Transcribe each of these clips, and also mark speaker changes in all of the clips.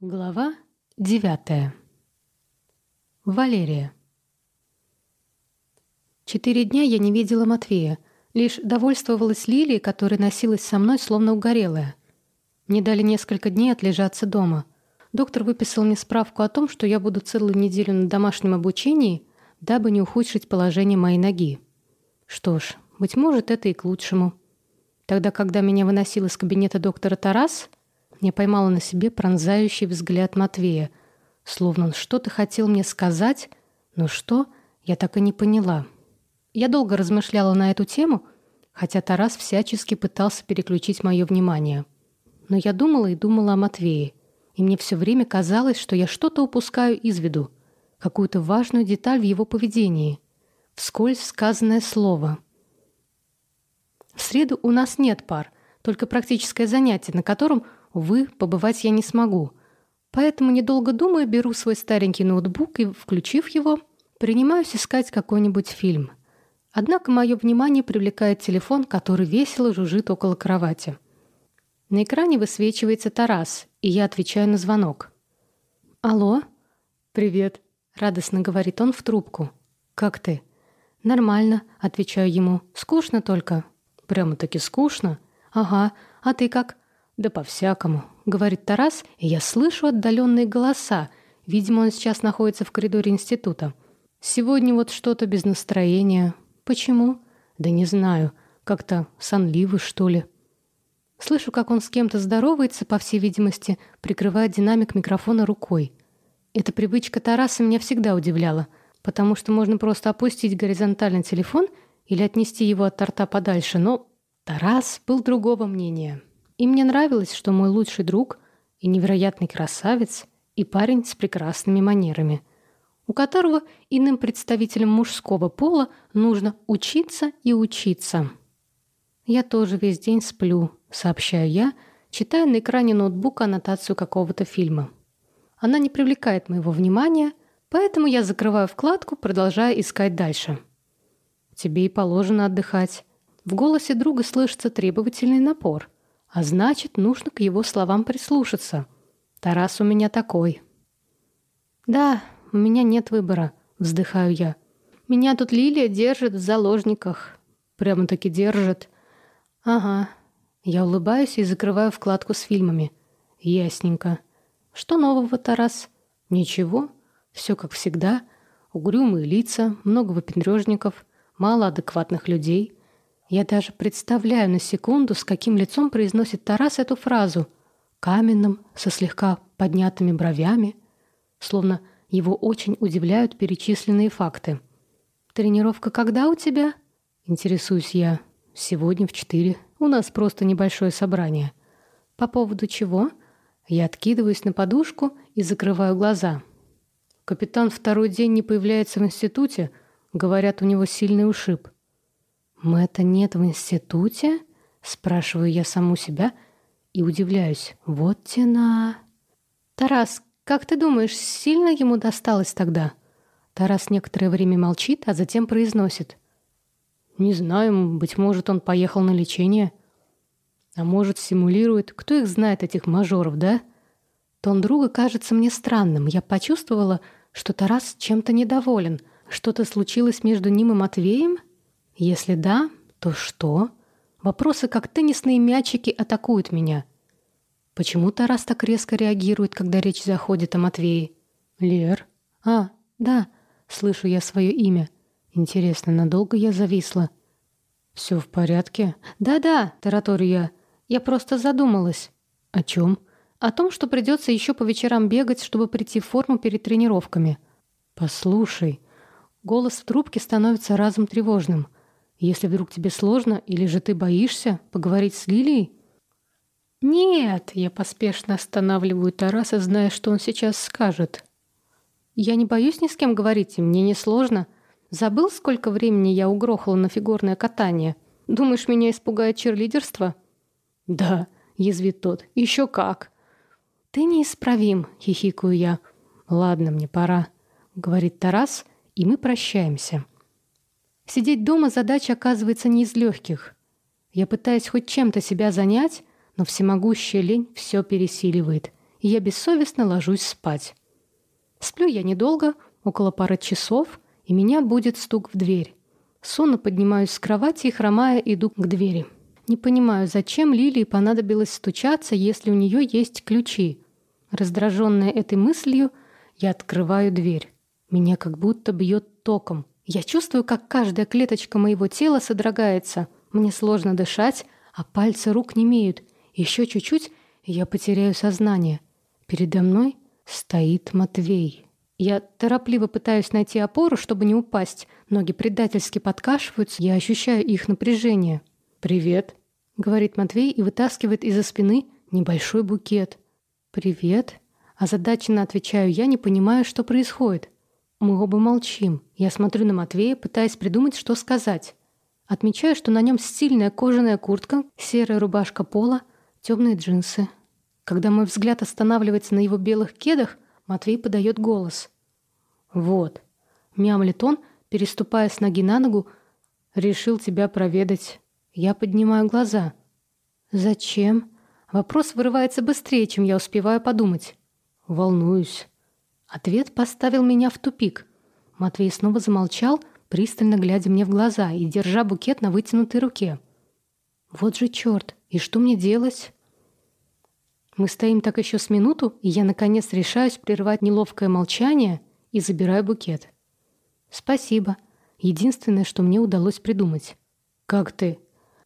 Speaker 1: Глава девятая. Валерия. Четыре дня я не видела Матвея, лишь довольствовалась Лилией, которая носилась со мной, словно угорелая. Мне дали несколько дней отлежаться дома. Доктор выписал мне справку о том, что я буду целую неделю на домашнем обучении, дабы не ухудшить положение моей ноги. Что ж, быть может, это и к лучшему. Тогда, когда меня выносил из кабинета доктора Тарас, я поймала на себе пронзающий взгляд Матвея, словно он что-то хотел мне сказать, но что, я так и не поняла. Я долго размышляла на эту тему, хотя Тарас всячески пытался переключить мое внимание. Но я думала и думала о Матвее, и мне все время казалось, что я что-то упускаю из виду, какую-то важную деталь в его поведении, вскользь сказанное слово. В среду у нас нет пар, только практическое занятие, на котором – Увы, побывать я не смогу. Поэтому, недолго думая, беру свой старенький ноутбук и, включив его, принимаюсь искать какой-нибудь фильм. Однако мое внимание привлекает телефон, который весело жужжит около кровати. На экране высвечивается Тарас, и я отвечаю на звонок. «Алло?» «Привет», — радостно говорит он в трубку. «Как ты?» «Нормально», — отвечаю ему. «Скучно только». «Прямо-таки скучно?» «Ага. А ты как?» «Да по-всякому», — говорит Тарас, и я слышу отдаленные голоса. Видимо, он сейчас находится в коридоре института. «Сегодня вот что-то без настроения. Почему?» «Да не знаю. Как-то сонливый, что ли». Слышу, как он с кем-то здоровается, по всей видимости, прикрывая динамик микрофона рукой. Эта привычка Тараса меня всегда удивляла, потому что можно просто опустить горизонтально телефон или отнести его от торта подальше, но Тарас был другого мнения. И мне нравилось, что мой лучший друг и невероятный красавец, и парень с прекрасными манерами, у которого иным представителям мужского пола нужно учиться и учиться. «Я тоже весь день сплю», — сообщаю я, читая на экране ноутбука аннотацию какого-то фильма. Она не привлекает моего внимания, поэтому я закрываю вкладку, продолжая искать дальше. «Тебе и положено отдыхать». В голосе друга слышится требовательный напор — а значит, нужно к его словам прислушаться. Тарас у меня такой. Да, у меня нет выбора, вздыхаю я. Меня тут Лилия держит в заложниках. Прямо-таки держит. Ага. Я улыбаюсь и закрываю вкладку с фильмами. Ясненько. Что нового, Тарас? Ничего. Все как всегда. Угрюмые лица, много выпендрежников, мало адекватных людей — я даже представляю на секунду, с каким лицом произносит Тарас эту фразу. Каменным, со слегка поднятыми бровями. Словно его очень удивляют перечисленные факты. «Тренировка когда у тебя?» Интересуюсь я. «Сегодня в четыре. У нас просто небольшое собрание». «По поводу чего?» Я откидываюсь на подушку и закрываю глаза. Капитан второй день не появляется в институте. Говорят, у него сильный ушиб. «Мэтта нет в институте?» — спрашиваю я саму себя и удивляюсь. «Вот тена...» «Тарас, как ты думаешь, сильно ему досталось тогда?» Тарас некоторое время молчит, а затем произносит. «Не знаю, быть может, он поехал на лечение. А может, симулирует. Кто их знает, этих мажоров, да?» Тон друга кажется мне странным. Я почувствовала, что Тарас чем-то недоволен. Что-то случилось между ним и Матвеем? Если да, то что? Вопросы, как теннисные мячики, атакуют меня. Почему Тарас так резко реагирует, когда речь заходит о Матвее? Лер? А, да, слышу я свое имя. Интересно, надолго я зависла? Все в порядке? Да-да, тараторю я. Я просто задумалась. О чем? О том, что придется еще по вечерам бегать, чтобы прийти в форму перед тренировками. Послушай, голос в трубке становится разом тревожным — если вдруг тебе сложно, или же ты боишься поговорить с Лилией? Нет, я поспешно останавливаю Тараса, зная, что он сейчас скажет. Я не боюсь ни с кем говорить, и мне не сложно. Забыл, сколько времени я угрохала на фигурное катание? Думаешь, меня испугает черлидерство? Да, язвит тот. Еще как. Ты неисправим, хихикаю я. Ладно, мне пора, говорит Тарас, и мы прощаемся. Сидеть дома задача оказывается не из легких. Я пытаюсь хоть чем-то себя занять, но всемогущая лень все пересиливает. и я бессовестно ложусь спать. Сплю я недолго, около пары часов, и меня будет стук в дверь. Сонно поднимаюсь с кровати и, хромая, иду к двери. Не понимаю, зачем Лилии понадобилось стучаться, если у нее есть ключи. Раздраженная этой мыслью, я открываю дверь. Меня как будто бьет током. Я чувствую, как каждая клеточка моего тела содрогается. Мне сложно дышать, а пальцы рук не имеют. Еще чуть-чуть, и я потеряю сознание. Передо мной стоит Матвей. Я торопливо пытаюсь найти опору, чтобы не упасть. Ноги предательски подкашиваются, я ощущаю их напряжение. «Привет», — говорит Матвей и вытаскивает из-за спины небольшой букет. «Привет», — озадаченно отвечаю я, не понимая, что происходит. Мы оба молчим. Я смотрю на Матвея, пытаясь придумать, что сказать. Отмечаю, что на нем стильная кожаная куртка, серая рубашка пола, темные джинсы. Когда мой взгляд останавливается на его белых кедах, Матвей подает голос. «Вот», — мямлит он, переступая с ноги на ногу, «решил тебя проведать». Я поднимаю глаза. «Зачем?» Вопрос вырывается быстрее, чем я успеваю подумать. «Волнуюсь». Ответ поставил меня в тупик. Матвей снова замолчал, пристально глядя мне в глаза и держа букет на вытянутой руке. «Вот же черт! И что мне делать?» Мы стоим так еще с минуту, и я, наконец, решаюсь прервать неловкое молчание и забираю букет. «Спасибо. Единственное, что мне удалось придумать». «Как ты?»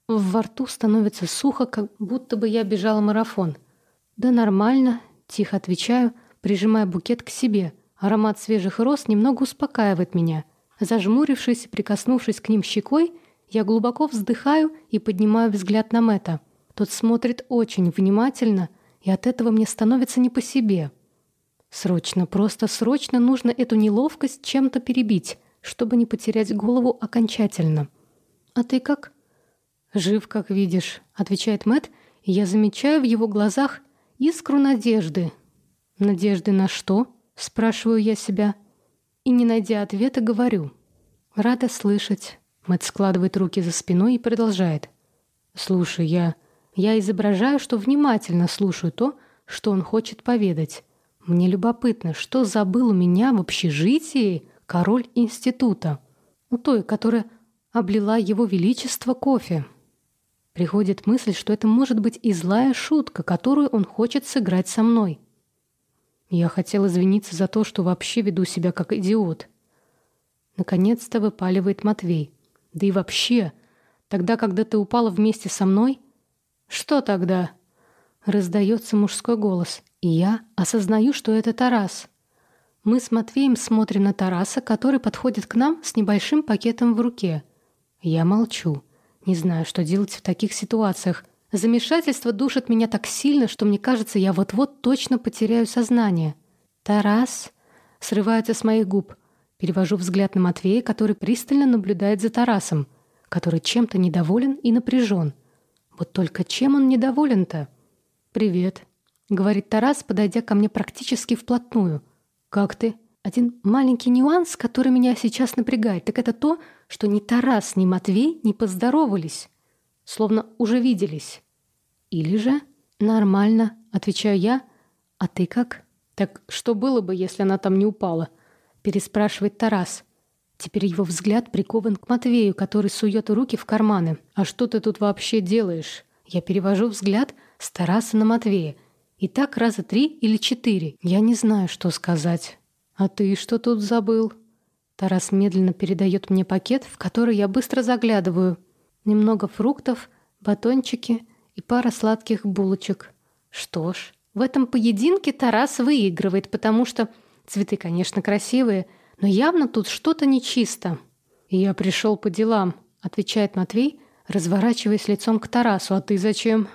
Speaker 1: Во рту становится сухо, как будто бы я бежала марафон. «Да нормально», — тихо отвечаю, прижимая букет к себе. Аромат свежих роз немного успокаивает меня. Зажмурившись и прикоснувшись к ним щекой, я глубоко вздыхаю и поднимаю взгляд на Мэтта. Тот смотрит очень внимательно — и от этого мне становится не по себе. Срочно, просто срочно нужно эту неловкость чем-то перебить, чтобы не потерять голову окончательно. «А ты как?» «Жив, как видишь», — отвечает Мэт, и я замечаю в его глазах искру надежды. «Надежды на что?» — спрашиваю я себя. И, не найдя ответа, говорю. «Рада слышать». Мэт складывает руки за спиной и продолжает. «Слушай, я я изображаю, что внимательно слушаю то, что он хочет поведать. Мне любопытно, что забыл у меня в общежитии король института, у той, которая облила его величество кофе. Приходит мысль, что это может быть и злая шутка, которую он хочет сыграть со мной. Я хотел извиниться за то, что вообще веду себя как идиот. Наконец-то выпаливает Матвей. Да и вообще, тогда, когда ты упала вместе со мной, «Что тогда?» Раздается мужской голос, и я осознаю, что это Тарас. Мы с Матвеем смотрим на Тараса, который подходит к нам с небольшим пакетом в руке. Я молчу. Не знаю, что делать в таких ситуациях. Замешательство душит меня так сильно, что мне кажется, я вот-вот точно потеряю сознание. «Тарас?» Срывается с моих губ. Перевожу взгляд на Матвея, который пристально наблюдает за Тарасом, который чем-то недоволен и напряжен. Вот только чем он недоволен-то? «Привет», — говорит Тарас, подойдя ко мне практически вплотную. «Как ты?» Один маленький нюанс, который меня сейчас напрягает, так это то, что ни Тарас, ни Матвей не поздоровались. Словно уже виделись. Или же «Нормально», — отвечаю я. «А ты как?» «Так что было бы, если она там не упала?» — переспрашивает Тарас. Теперь его взгляд прикован к Матвею, который сует руки в карманы. «А что ты тут вообще делаешь?» Я перевожу взгляд с Тараса на Матвея. И так раза три или четыре. Я не знаю, что сказать. «А ты что тут забыл?» Тарас медленно передает мне пакет, в который я быстро заглядываю. Немного фруктов, батончики и пара сладких булочек. Что ж, в этом поединке Тарас выигрывает, потому что цветы, конечно, красивые — но явно тут что-то нечисто. «Я пришел по делам», — отвечает Матвей, разворачиваясь лицом к Тарасу. «А ты зачем?»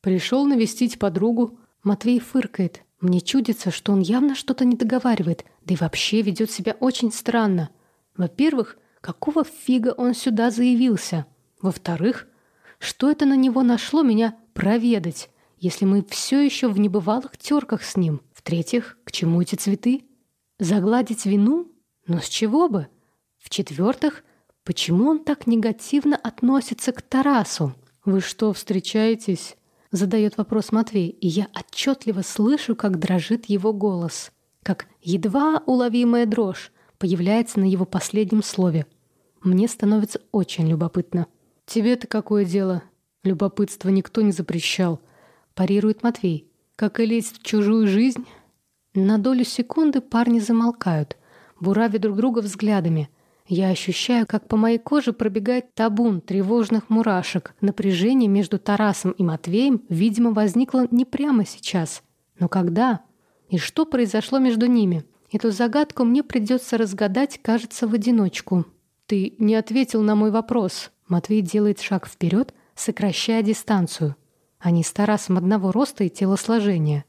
Speaker 1: «Пришел навестить подругу». Матвей фыркает. Мне чудится, что он явно что-то не договаривает, да и вообще ведет себя очень странно. Во-первых, какого фига он сюда заявился? Во-вторых, что это на него нашло меня проведать, если мы все еще в небывалых терках с ним? В-третьих, к чему эти цветы? Загладить вину? Но с чего бы? В-четвертых, почему он так негативно относится к Тарасу? «Вы что, встречаетесь?» Задает вопрос Матвей, и я отчетливо слышу, как дрожит его голос. Как едва уловимая дрожь появляется на его последнем слове. Мне становится очень любопытно. «Тебе-то какое дело?» Любопытство никто не запрещал. Парирует Матвей. «Как и лезть в чужую жизнь?» На долю секунды парни замолкают, буравя друг друга взглядами. Я ощущаю, как по моей коже пробегает табун тревожных мурашек. Напряжение между Тарасом и Матвеем, видимо, возникло не прямо сейчас. Но когда? И что произошло между ними? Эту загадку мне придется разгадать, кажется, в одиночку. «Ты не ответил на мой вопрос». Матвей делает шаг вперед, сокращая дистанцию. Они с Тарасом одного роста и телосложения.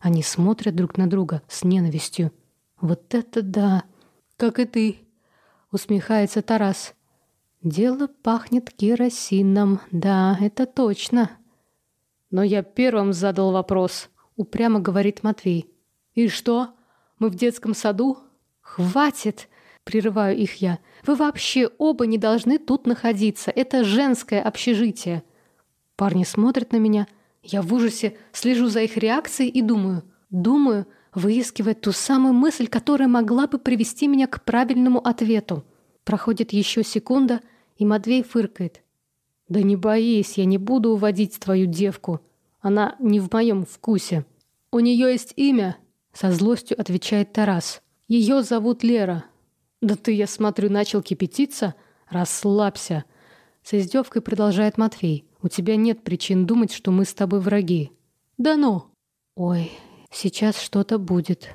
Speaker 1: Они смотрят друг на друга с ненавистью. «Вот это да! Как и ты!» — усмехается Тарас. «Дело пахнет керосином. Да, это точно». «Но я первым задал вопрос», — упрямо говорит Матвей. «И что? Мы в детском саду?» «Хватит!» — прерываю их я. «Вы вообще оба не должны тут находиться. Это женское общежитие». Парни смотрят на меня — я в ужасе слежу за их реакцией и думаю, думаю, выискивая ту самую мысль, которая могла бы привести меня к правильному ответу. Проходит еще секунда, и Матвей фыркает. «Да не боись, я не буду уводить твою девку. Она не в моем вкусе. У нее есть имя», — со злостью отвечает Тарас. «Ее зовут Лера». «Да ты, я смотрю, начал кипятиться. Расслабься». С издевкой продолжает Матвей. У тебя нет причин думать, что мы с тобой враги. Да ну. Ой, сейчас что-то будет.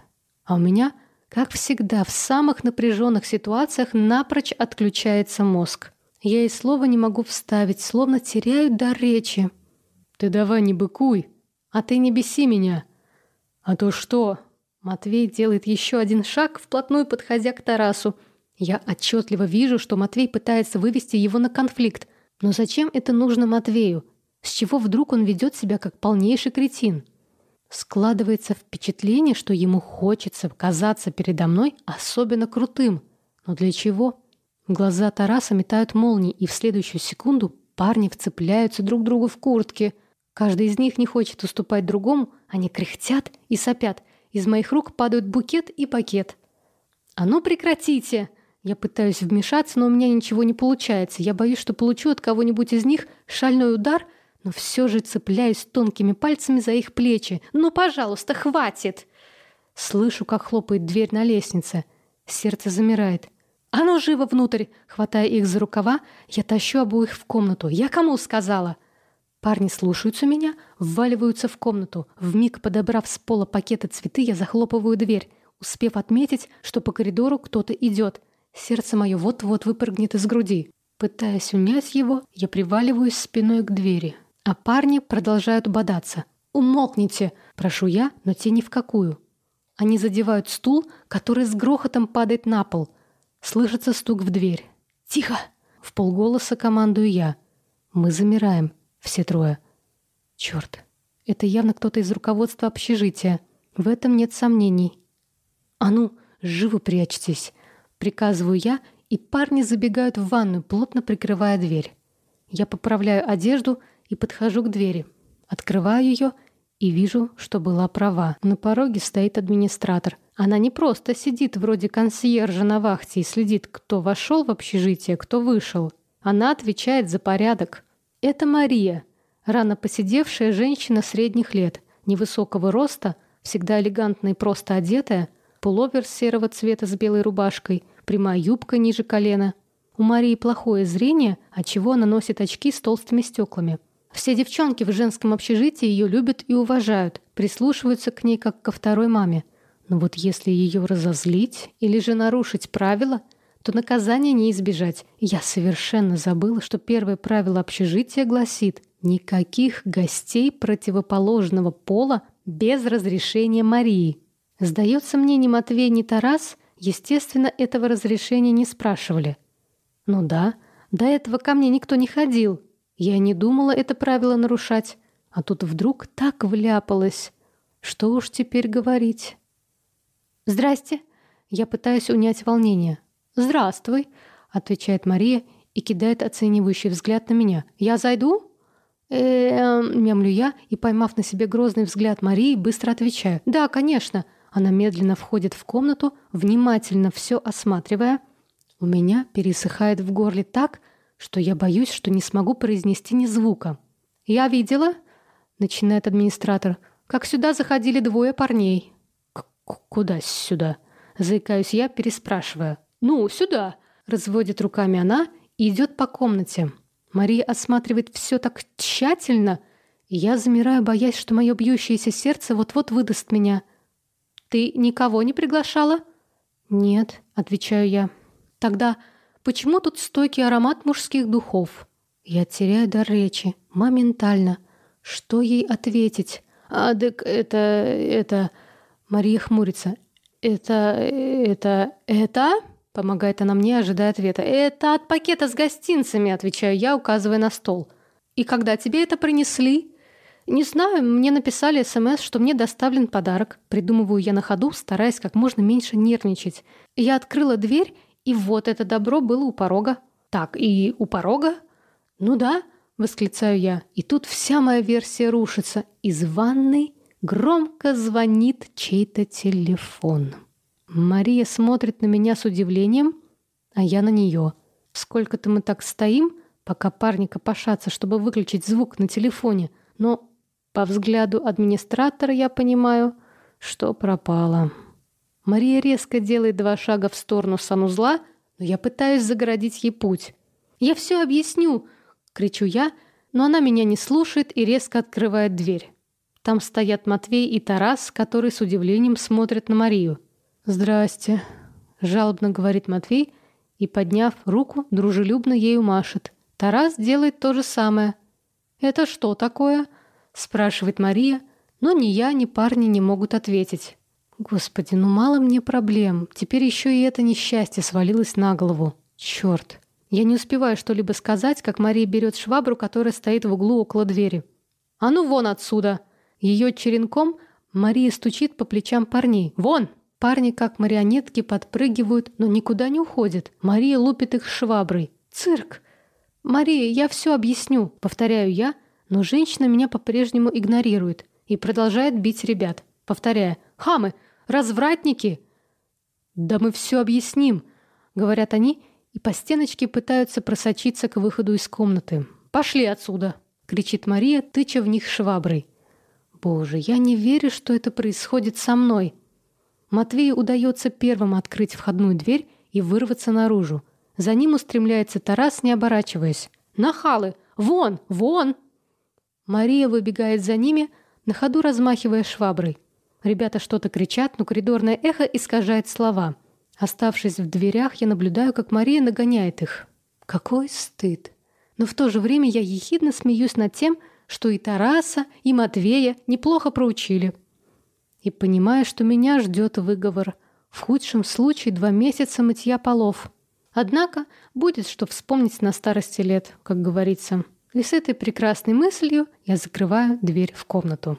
Speaker 1: А у меня, как всегда, в самых напряженных ситуациях напрочь отключается мозг. Я и слова не могу вставить, словно теряю дар речи. Ты давай не быкуй, а ты не беси меня. А то что? Матвей делает еще один шаг, вплотную подходя к Тарасу. Я отчетливо вижу, что Матвей пытается вывести его на конфликт. Но зачем это нужно Матвею? С чего вдруг он ведет себя как полнейший кретин? Складывается впечатление, что ему хочется казаться передо мной особенно крутым. Но для чего? Глаза Тараса метают молнии, и в следующую секунду парни вцепляются друг другу в куртки. Каждый из них не хочет уступать другому, они кряхтят и сопят. Из моих рук падают букет и пакет. «А ну прекратите!» Я пытаюсь вмешаться, но у меня ничего не получается. Я боюсь, что получу от кого-нибудь из них шальной удар, но все же цепляюсь тонкими пальцами за их плечи. «Ну, пожалуйста, хватит!» Слышу, как хлопает дверь на лестнице. Сердце замирает. «А ну, живо внутрь!» Хватая их за рукава, я тащу обоих в комнату. «Я кому сказала?» Парни слушаются меня, вваливаются в комнату. Вмиг подобрав с пола пакеты цветы, я захлопываю дверь, успев отметить, что по коридору кто-то идет. Сердце мое вот-вот выпрыгнет из груди. Пытаясь унять его, я приваливаюсь спиной к двери. А парни продолжают бодаться. «Умолкните!» – прошу я, но те ни в какую. Они задевают стул, который с грохотом падает на пол. Слышится стук в дверь. «Тихо!» – в полголоса командую я. Мы замираем, все трое. Черт, это явно кто-то из руководства общежития. В этом нет сомнений. «А ну, живо прячьтесь!» Приказываю я, и парни забегают в ванную, плотно прикрывая дверь. Я поправляю одежду и подхожу к двери. Открываю ее и вижу, что была права. На пороге стоит администратор. Она не просто сидит вроде консьержа на вахте и следит, кто вошел в общежитие, кто вышел. Она отвечает за порядок. Это Мария, рано посидевшая женщина средних лет, невысокого роста, всегда элегантно и просто одетая, пуловер серого цвета с белой рубашкой, прямая юбка ниже колена. У Марии плохое зрение, отчего она носит очки с толстыми стеклами. Все девчонки в женском общежитии ее любят и уважают, прислушиваются к ней как ко второй маме. Но вот если ее разозлить или же нарушить правила, то наказания не избежать. Я совершенно забыла, что первое правило общежития гласит «никаких гостей противоположного пола без разрешения Марии». Сдается мне, ни Матвей, ни Тарас, естественно, этого разрешения не спрашивали. Ну да, до этого ко мне никто не ходил. Я не думала это правило нарушать, а тут вдруг так вляпалась. Что уж теперь говорить? «Здрасте!» Я пытаюсь унять волнение. «Здравствуй!» — отвечает Мария и кидает оценивающий взгляд на меня. «Я зайду?» э мямлю я и, поймав на себе грозный взгляд Марии, быстро отвечаю. «Да, конечно». Она медленно входит в комнату, внимательно все осматривая. У меня пересыхает в горле так, что я боюсь, что не смогу произнести ни звука. «Я видела», — начинает администратор, — «как сюда заходили двое парней». «Куда сюда?» — заикаюсь я, переспрашивая. «Ну, сюда», — разводит руками она и идет по комнате. Мария осматривает все так тщательно, я замираю, боясь, что мое бьющееся сердце вот-вот выдаст меня. «Ты никого не приглашала?» «Нет», — отвечаю я. «Тогда почему тут стойкий аромат мужских духов?» Я теряю дар речи, моментально. Что ей ответить? «А, так это... это...» Мария хмурится. «Это... это... это...» Помогает она мне, ожидая ответа. «Это от пакета с гостинцами», — отвечаю я, указывая на стол. «И когда тебе это принесли?» «Не знаю, мне написали СМС, что мне доставлен подарок». Придумываю я на ходу, стараясь как можно меньше нервничать. Я открыла дверь, и вот это добро было у порога. «Так, и у порога?» «Ну да», — восклицаю я. И тут вся моя версия рушится. Из ванной громко звонит чей-то телефон. Мария смотрит на меня с удивлением, а я на нее. Сколько-то мы так стоим, пока парни копошатся, чтобы выключить звук на телефоне, но по взгляду администратора я понимаю, что пропало. Мария резко делает два шага в сторону санузла, но я пытаюсь загородить ей путь. «Я все объясню!» — кричу я, но она меня не слушает и резко открывает дверь. Там стоят Матвей и Тарас, которые с удивлением смотрят на Марию. «Здрасте», — жалобно говорит Матвей и, подняв руку, дружелюбно ею машет. Тарас делает то же самое. «Это что такое?» — спрашивает Мария, но ни я, ни парни не могут ответить. Господи, ну мало мне проблем. Теперь еще и это несчастье свалилось на голову. Черт. Я не успеваю что-либо сказать, как Мария берет швабру, которая стоит в углу около двери. «А ну вон отсюда!» Ее черенком Мария стучит по плечам парней. «Вон!» Парни, как марионетки, подпрыгивают, но никуда не уходят. Мария лупит их шваброй. «Цирк!» «Мария, я все объясню», — повторяю я, но женщина меня по-прежнему игнорирует и продолжает бить ребят, повторяя «Хамы! Развратники!» «Да мы все объясним», — говорят они, и по стеночке пытаются просочиться к выходу из комнаты. «Пошли отсюда!» — кричит Мария, тыча в них шваброй. «Боже, я не верю, что это происходит со мной!» Матвею удается первым открыть входную дверь и вырваться наружу. За ним устремляется Тарас, не оборачиваясь. «Нахалы! Вон! Вон!» Мария выбегает за ними, на ходу размахивая шваброй. Ребята что-то кричат, но коридорное эхо искажает слова. Оставшись в дверях, я наблюдаю, как Мария нагоняет их. Какой стыд! Но в то же время я ехидно смеюсь над тем, что и Тараса, и Матвея неплохо проучили и понимая, что меня ждет выговор. В худшем случае два месяца мытья полов. Однако будет что вспомнить на старости лет, как говорится. И с этой прекрасной мыслью я закрываю дверь в комнату.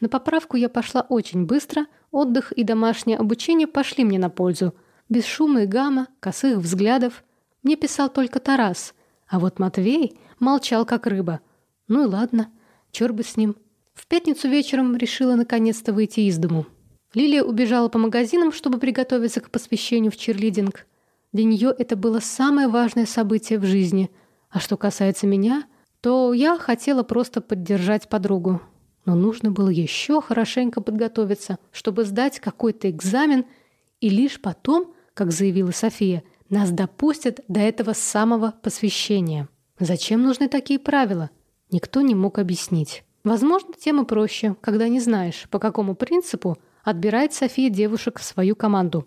Speaker 1: На поправку я пошла очень быстро, отдых и домашнее обучение пошли мне на пользу. Без шума и гамма, косых взглядов. Мне писал только Тарас, а вот Матвей молчал как рыба. Ну и ладно, чёр бы с ним. В пятницу вечером решила наконец-то выйти из дому. Лилия убежала по магазинам, чтобы приготовиться к посвящению в черлидинг. Для нее это было самое важное событие в жизни. А что касается меня, то я хотела просто поддержать подругу. Но нужно было еще хорошенько подготовиться, чтобы сдать какой-то экзамен, и лишь потом, как заявила София, нас допустят до этого самого посвящения. Зачем нужны такие правила? Никто не мог объяснить. Возможно, тема проще, когда не знаешь, по какому принципу отбирает София девушек в свою команду.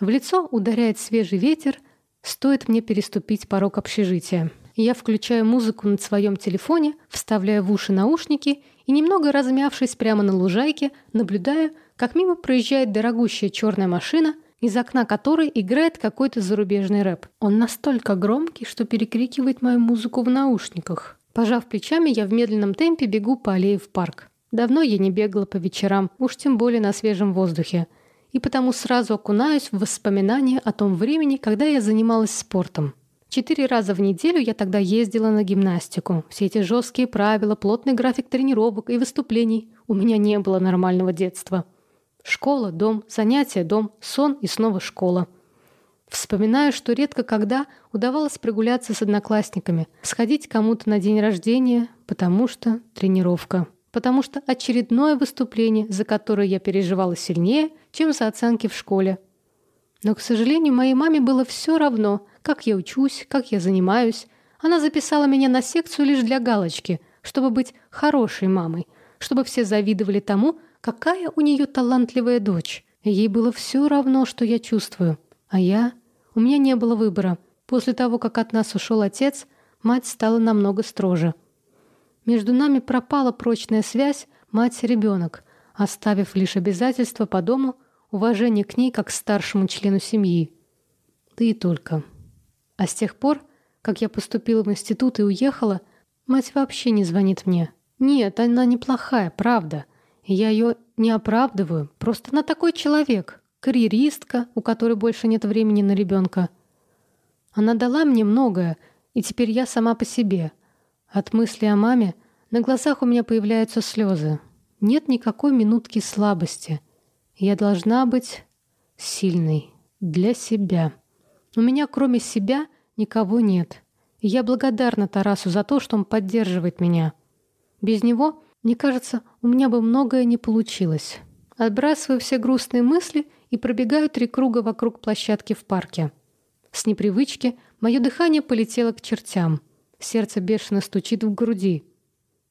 Speaker 1: В лицо ударяет свежий ветер, стоит мне переступить порог общежития. Я включаю музыку на своем телефоне, вставляю в уши наушники и, немного размявшись прямо на лужайке, наблюдаю, как мимо проезжает дорогущая черная машина, из окна которой играет какой-то зарубежный рэп. Он настолько громкий, что перекрикивает мою музыку в наушниках. Пожав плечами, я в медленном темпе бегу по аллее в парк. Давно я не бегала по вечерам, уж тем более на свежем воздухе. И потому сразу окунаюсь в воспоминания о том времени, когда я занималась спортом. Четыре раза в неделю я тогда ездила на гимнастику. Все эти жесткие правила, плотный график тренировок и выступлений. У меня не было нормального детства. Школа, дом, занятия, дом, сон и снова школа. Вспоминаю, что редко когда удавалось прогуляться с одноклассниками, сходить кому-то на день рождения, потому что тренировка. Потому что очередное выступление, за которое я переживала сильнее, чем за оценки в школе. Но, к сожалению, моей маме было все равно, как я учусь, как я занимаюсь. Она записала меня на секцию лишь для галочки, чтобы быть хорошей мамой, чтобы все завидовали тому, какая у нее талантливая дочь. Ей было все равно, что я чувствую. А я? У меня не было выбора. После того, как от нас ушел отец, мать стала намного строже. Между нами пропала прочная связь мать-ребенок, оставив лишь обязательства по дому, уважение к ней как к старшему члену семьи. Да и только. А с тех пор, как я поступила в институт и уехала, мать вообще не звонит мне. Нет, она неплохая, правда. Я ее не оправдываю, просто она такой человек, карьеристка, у которой больше нет времени на ребенка. Она дала мне многое, и теперь я сама по себе. От мысли о маме на глазах у меня появляются слезы. Нет никакой минутки слабости. Я должна быть сильной для себя. У меня кроме себя никого нет. Я благодарна Тарасу за то, что он поддерживает меня. Без него, мне кажется, у меня бы многое не получилось. Отбрасываю все грустные мысли и пробегаю три круга вокруг площадки в парке. С непривычки мое дыхание полетело к чертям. Сердце бешено стучит в груди.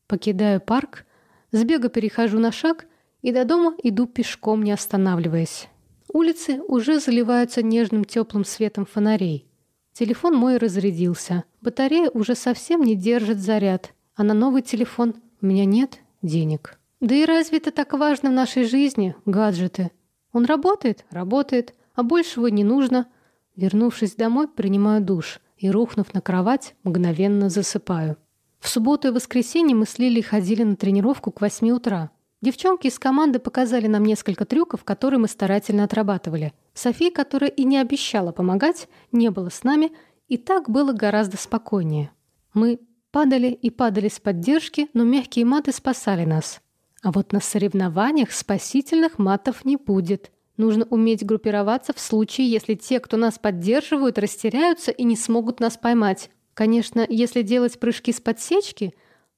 Speaker 1: Покидаю парк, с бега перехожу на шаг и до дома иду пешком, не останавливаясь. Улицы уже заливаются нежным теплым светом фонарей. Телефон мой разрядился. Батарея уже совсем не держит заряд, а на новый телефон у меня нет денег. Да и разве это так важно в нашей жизни, гаджеты? Он работает? Работает. А большего не нужно. Вернувшись домой, принимаю душ и, рухнув на кровать, мгновенно засыпаю. В субботу и воскресенье мы с Лилей ходили на тренировку к 8 утра. Девчонки из команды показали нам несколько трюков, которые мы старательно отрабатывали. София, которая и не обещала помогать, не было с нами, и так было гораздо спокойнее. Мы падали и падали с поддержки, но мягкие маты спасали нас. А вот на соревнованиях спасительных матов не будет. Нужно уметь группироваться в случае, если те, кто нас поддерживают, растеряются и не смогут нас поймать. Конечно, если делать прыжки с подсечки,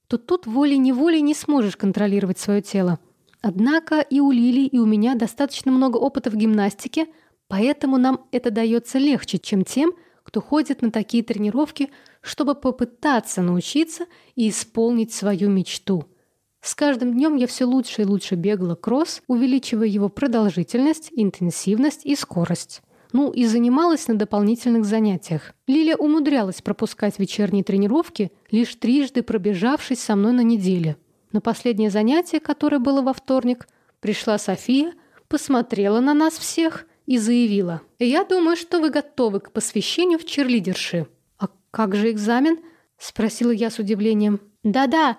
Speaker 1: то тут волей-неволей не сможешь контролировать свое тело. Однако и у Лили, и у меня достаточно много опыта в гимнастике, поэтому нам это дается легче, чем тем, кто ходит на такие тренировки, чтобы попытаться научиться и исполнить свою мечту – с каждым днем я все лучше и лучше бегала кросс, увеличивая его продолжительность, интенсивность и скорость. Ну и занималась на дополнительных занятиях. Лиля умудрялась пропускать вечерние тренировки, лишь трижды пробежавшись со мной на неделе. На последнее занятие, которое было во вторник, пришла София, посмотрела на нас всех и заявила. «Я думаю, что вы готовы к посвящению в черлидерши». «А как же экзамен?» – спросила я с удивлением. «Да-да,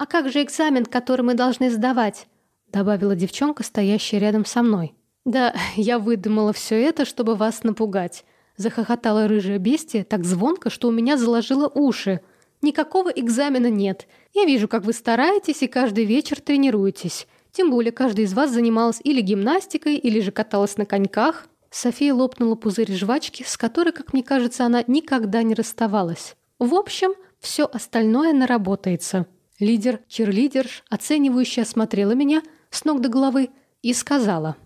Speaker 1: «А как же экзамен, который мы должны сдавать?» добавила девчонка, стоящая рядом со мной. «Да, я выдумала все это, чтобы вас напугать», захохотала рыжая бестия так звонко, что у меня заложило уши. «Никакого экзамена нет. Я вижу, как вы стараетесь и каждый вечер тренируетесь. Тем более каждый из вас занималась или гимнастикой, или же каталась на коньках». София лопнула пузырь жвачки, с которой, как мне кажется, она никогда не расставалась. «В общем, все остальное наработается». Лидер, черлидерш, оценивающе осмотрела меня с ног до головы и сказала.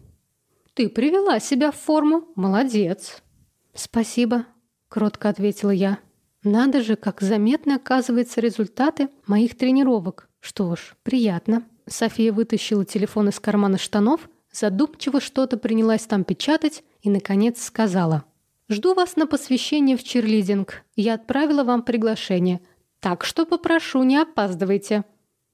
Speaker 1: «Ты привела себя в форму. Молодец». «Спасибо», — кротко ответила я. «Надо же, как заметны оказываются результаты моих тренировок. Что ж, приятно». София вытащила телефон из кармана штанов, задумчиво что-то принялась там печатать и, наконец, сказала. «Жду вас на посвящение в черлидинг. Я отправила вам приглашение. Так что попрошу, не опаздывайте».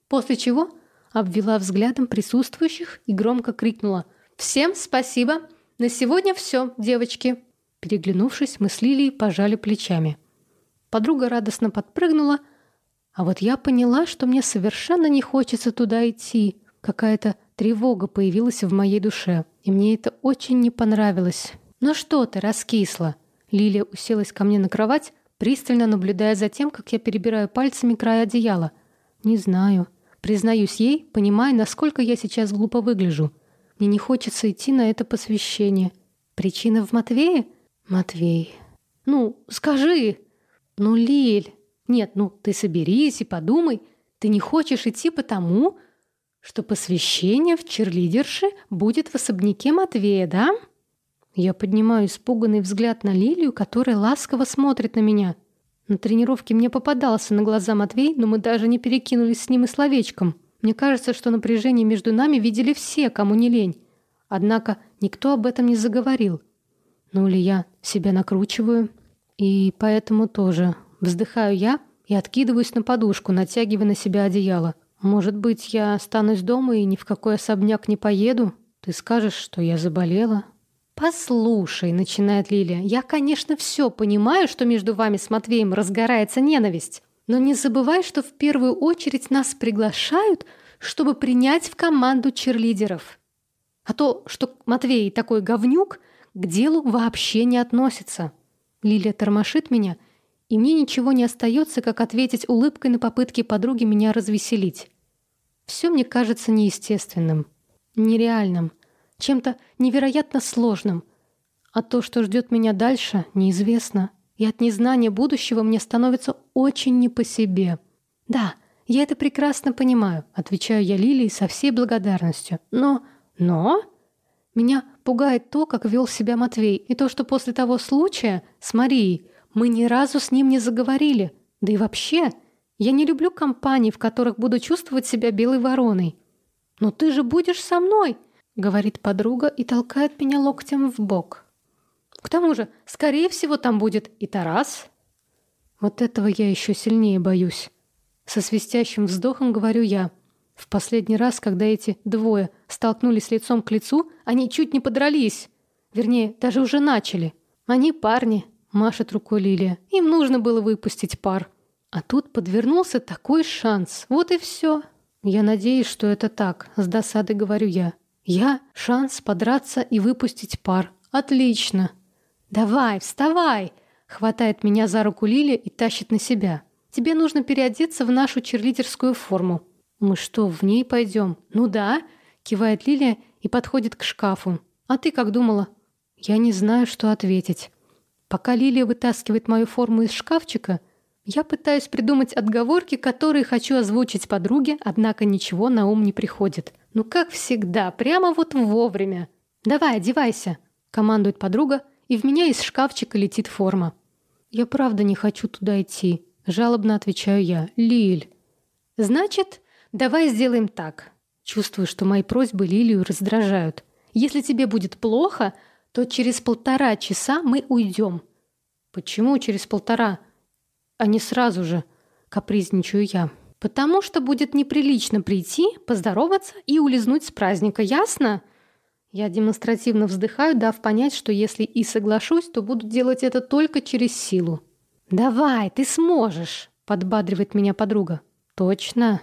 Speaker 1: После чего обвела взглядом присутствующих и громко крикнула «Всем спасибо! На сегодня все, девочки!» Переглянувшись, мы с Лилией пожали плечами. Подруга радостно подпрыгнула, а вот я поняла, что мне совершенно не хочется туда идти. Какая-то тревога появилась в моей душе, и мне это очень не понравилось. «Ну что ты, раскисла?» Лилия уселась ко мне на кровать, пристально наблюдая за тем, как я перебираю пальцами край одеяла. Не знаю. Признаюсь ей, понимая, насколько я сейчас глупо выгляжу. Мне не хочется идти на это посвящение. Причина в Матвее? Матвей. Ну, скажи. Ну, Лиль. Нет, ну ты соберись и подумай. Ты не хочешь идти потому, что посвящение в черлидерши будет в особняке Матвея, да? Я поднимаю испуганный взгляд на Лилию, которая ласково смотрит на меня. На тренировке мне попадался на глаза Матвей, но мы даже не перекинулись с ним и словечком. Мне кажется, что напряжение между нами видели все, кому не лень. Однако никто об этом не заговорил. Ну или я себя накручиваю. И поэтому тоже вздыхаю я и откидываюсь на подушку, натягивая на себя одеяло. Может быть, я останусь дома и ни в какой особняк не поеду? Ты скажешь, что я заболела? «Послушай», — начинает Лилия, — «я, конечно, все понимаю, что между вами с Матвеем разгорается ненависть, но не забывай, что в первую очередь нас приглашают, чтобы принять в команду черлидеров. А то, что Матвей такой говнюк, к делу вообще не относится». Лилия тормошит меня, и мне ничего не остается, как ответить улыбкой на попытки подруги меня развеселить. Все мне кажется неестественным, нереальным, чем-то невероятно сложным. А то, что ждет меня дальше, неизвестно. И от незнания будущего мне становится очень не по себе. Да, я это прекрасно понимаю, отвечаю я Лилии со всей благодарностью. Но... но... Меня пугает то, как вел себя Матвей, и то, что после того случая с Марией мы ни разу с ним не заговорили. Да и вообще, я не люблю компаний, в которых буду чувствовать себя белой вороной. «Но ты же будешь со мной!» Говорит подруга и толкает меня локтем в бок. К тому же, скорее всего, там будет и Тарас. Вот этого я еще сильнее боюсь. Со свистящим вздохом говорю я. В последний раз, когда эти двое столкнулись лицом к лицу, они чуть не подрались. Вернее, даже уже начали. Они парни, машет рукой Лилия. Им нужно было выпустить пар. А тут подвернулся такой шанс. Вот и все. Я надеюсь, что это так, с досадой говорю я. Я — шанс подраться и выпустить пар. Отлично. Давай, вставай! Хватает меня за руку Лили и тащит на себя. Тебе нужно переодеться в нашу черлидерскую форму. Мы что, в ней пойдем? Ну да, кивает Лилия и подходит к шкафу. А ты как думала? Я не знаю, что ответить. Пока Лилия вытаскивает мою форму из шкафчика, я пытаюсь придумать отговорки, которые хочу озвучить подруге, однако ничего на ум не приходит. Ну, как всегда, прямо вот вовремя. «Давай, одевайся», — командует подруга, и в меня из шкафчика летит форма. «Я правда не хочу туда идти», — жалобно отвечаю я. «Лиль». «Значит, давай сделаем так». Чувствую, что мои просьбы Лилию раздражают. «Если тебе будет плохо, то через полтора часа мы уйдем». «Почему через полтора?» «А не сразу же», — капризничаю я. Потому что будет неприлично прийти, поздороваться и улизнуть с праздника, ясно? Я демонстративно вздыхаю, дав понять, что если и соглашусь, то буду делать это только через силу. «Давай, ты сможешь!» — подбадривает меня подруга. «Точно?»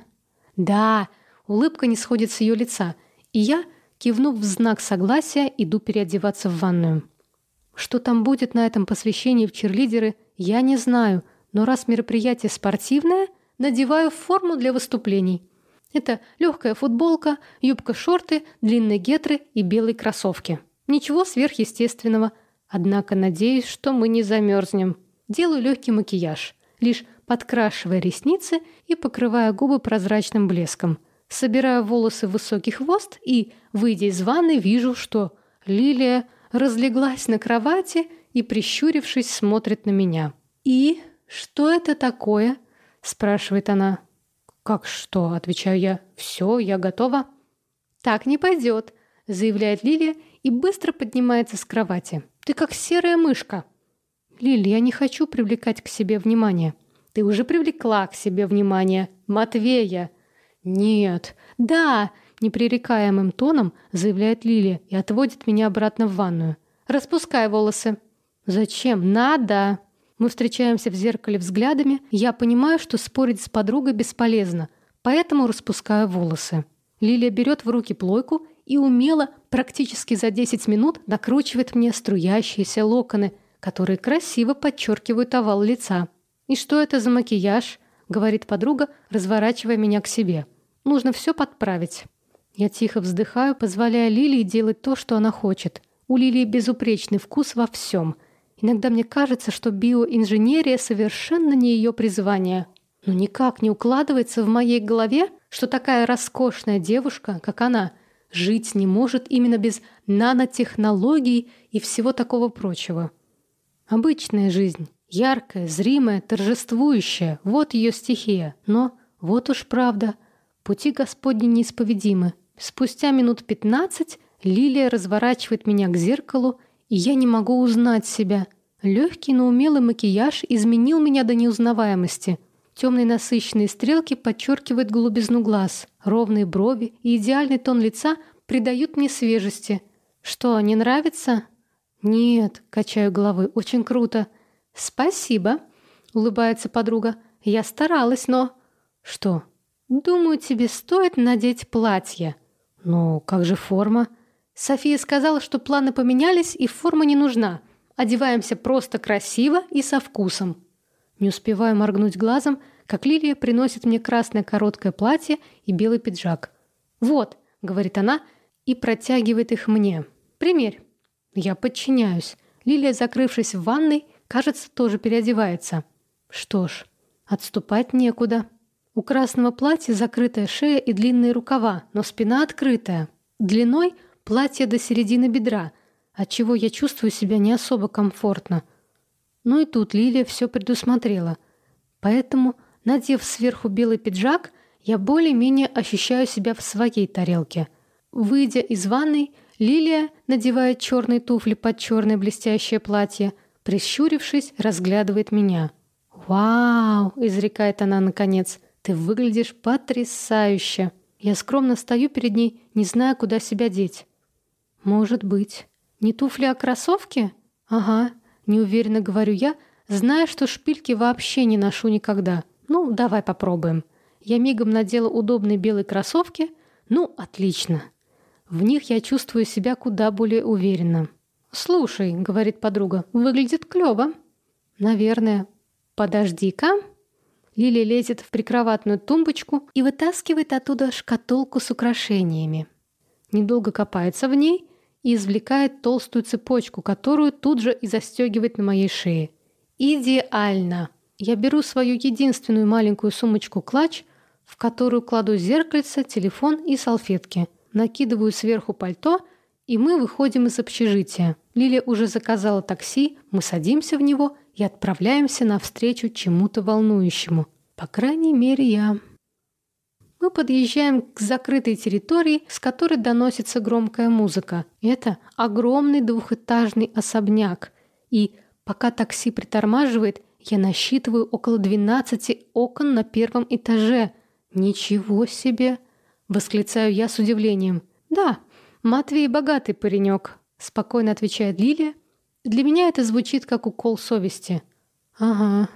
Speaker 1: «Да!» — улыбка не сходит с ее лица, и я, кивнув в знак согласия, иду переодеваться в ванную. Что там будет на этом посвящении в черлидеры, я не знаю, но раз мероприятие спортивное — надеваю форму для выступлений. Это легкая футболка, юбка-шорты, длинные гетры и белые кроссовки. Ничего сверхъестественного. Однако надеюсь, что мы не замерзнем. Делаю легкий макияж, лишь подкрашивая ресницы и покрывая губы прозрачным блеском. Собираю волосы в высокий хвост и, выйдя из ванны, вижу, что Лилия разлеглась на кровати и, прищурившись, смотрит на меня. «И что это такое?» Спрашивает она. «Как что?» – отвечаю я. «Все, я готова». «Так не пойдет», – заявляет Лилия и быстро поднимается с кровати. «Ты как серая мышка». «Лили, я не хочу привлекать к себе внимание». «Ты уже привлекла к себе внимание. Матвея». «Нет». «Да», – непререкаемым тоном заявляет Лилия и отводит меня обратно в ванную. «Распускай волосы». «Зачем? Надо!» Мы встречаемся в зеркале взглядами, я понимаю, что спорить с подругой бесполезно, поэтому распускаю волосы. Лилия берет в руки плойку и умело, практически за 10 минут, накручивает мне струящиеся локоны, которые красиво подчеркивают овал лица. «И что это за макияж?» — говорит подруга, разворачивая меня к себе. «Нужно все подправить». Я тихо вздыхаю, позволяя Лилии делать то, что она хочет. У Лилии безупречный вкус во всем. Иногда мне кажется, что биоинженерия совершенно не ее призвание. Но никак не укладывается в моей голове, что такая роскошная девушка, как она, жить не может именно без нанотехнологий и всего такого прочего. Обычная жизнь. Яркая, зримая, торжествующая. Вот ее стихия. Но, вот уж правда, пути Господни неисповедимы. Спустя минут пятнадцать Лилия разворачивает меня к зеркалу, и я не могу узнать себя. Легкий, но умелый макияж изменил меня до неузнаваемости. Темные насыщенные стрелки подчеркивают голубизну глаз. Ровные брови и идеальный тон лица придают мне свежести. Что, не нравится? Нет, качаю головой, очень круто. «Спасибо», — улыбается подруга. «Я старалась, но...» «Что?» «Думаю, тебе стоит надеть платье». «Ну, как же форма?» София сказала, что планы поменялись и форма не нужна. Одеваемся просто красиво и со вкусом. Не успеваю моргнуть глазом, как Лилия приносит мне красное короткое платье и белый пиджак. «Вот», — говорит она, и протягивает их мне. «Примерь». Я подчиняюсь. Лилия, закрывшись в ванной, Кажется, тоже переодевается. Что ж, отступать некуда. У красного платья закрытая шея и длинные рукава, но спина открытая. Длиной платье до середины бедра, отчего я чувствую себя не особо комфортно. Ну и тут Лилия все предусмотрела. Поэтому, надев сверху белый пиджак, я более-менее ощущаю себя в своей тарелке. Выйдя из ванной, Лилия надевает черные туфли под черное блестящее платье – Прищурившись, разглядывает меня. «Вау!» — изрекает она наконец. «Ты выглядишь потрясающе!» Я скромно стою перед ней, не зная, куда себя деть. «Может быть. Не туфли, а кроссовки?» «Ага», — неуверенно говорю я, зная, что шпильки вообще не ношу никогда. «Ну, давай попробуем». Я мигом надела удобные белые кроссовки. «Ну, отлично». В них я чувствую себя куда более уверенно. «Слушай», — говорит подруга, — «выглядит клёво». «Наверное». «Подожди-ка». Лилия лезет в прикроватную тумбочку и вытаскивает оттуда шкатулку с украшениями. Недолго копается в ней и извлекает толстую цепочку, которую тут же и застегивает на моей шее. «Идеально!» Я беру свою единственную маленькую сумочку-клатч, в которую кладу зеркальце, телефон и салфетки. Накидываю сверху пальто — и мы выходим из общежития. Лилия уже заказала такси, мы садимся в него и отправляемся навстречу чему-то волнующему. По крайней мере, я. Мы подъезжаем к закрытой территории, с которой доносится громкая музыка. Это огромный двухэтажный особняк. И пока такси притормаживает, я насчитываю около 12 окон на первом этаже. Ничего себе! Восклицаю я с удивлением. Да, «Матвей богатый паренек», — спокойно отвечает Лилия. «Для меня это звучит как укол совести». «Ага».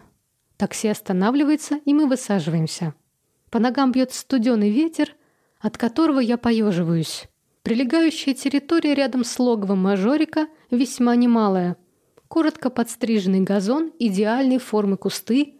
Speaker 1: Такси останавливается, и мы высаживаемся. По ногам бьет студеный ветер, от которого я поеживаюсь. Прилегающая территория рядом с логовом мажорика весьма немалая. Коротко подстриженный газон, идеальной формы кусты,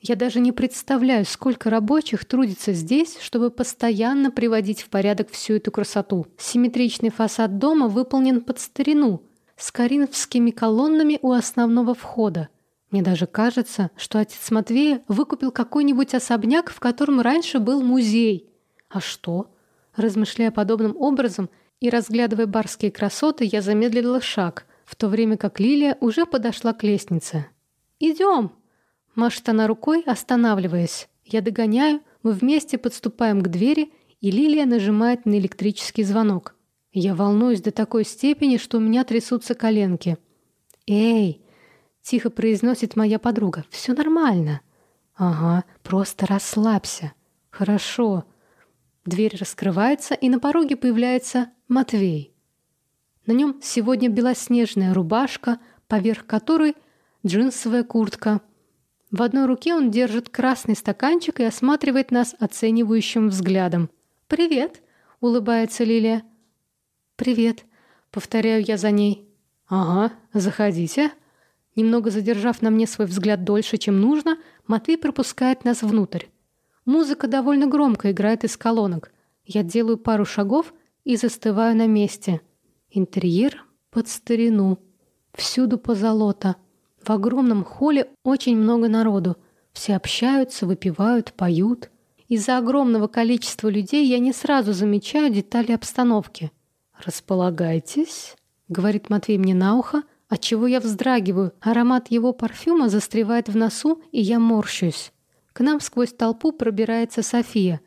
Speaker 1: я даже не представляю, сколько рабочих трудится здесь, чтобы постоянно приводить в порядок всю эту красоту. Симметричный фасад дома выполнен под старину, с коринфскими колоннами у основного входа. Мне даже кажется, что отец Матвея выкупил какой-нибудь особняк, в котором раньше был музей. А что? Размышляя подобным образом и разглядывая барские красоты, я замедлила шаг, в то время как Лилия уже подошла к лестнице. «Идем!» Машет она рукой, останавливаясь. Я догоняю, мы вместе подступаем к двери, и Лилия нажимает на электрический звонок. Я волнуюсь до такой степени, что у меня трясутся коленки. «Эй!» — тихо произносит моя подруга. «Все нормально». «Ага, просто расслабься». «Хорошо». Дверь раскрывается, и на пороге появляется Матвей. На нем сегодня белоснежная рубашка, поверх которой джинсовая куртка, в одной руке он держит красный стаканчик и осматривает нас оценивающим взглядом. «Привет!» — улыбается Лилия. «Привет!» — повторяю я за ней. «Ага, заходите!» Немного задержав на мне свой взгляд дольше, чем нужно, Матвей пропускает нас внутрь. Музыка довольно громко играет из колонок. Я делаю пару шагов и застываю на месте. Интерьер под старину. Всюду позолота. В огромном холле очень много народу. Все общаются, выпивают, поют. Из-за огромного количества людей я не сразу замечаю детали обстановки. «Располагайтесь», — говорит Матвей мне на ухо, отчего я вздрагиваю. Аромат его парфюма застревает в носу, и я морщусь. К нам сквозь толпу пробирается София.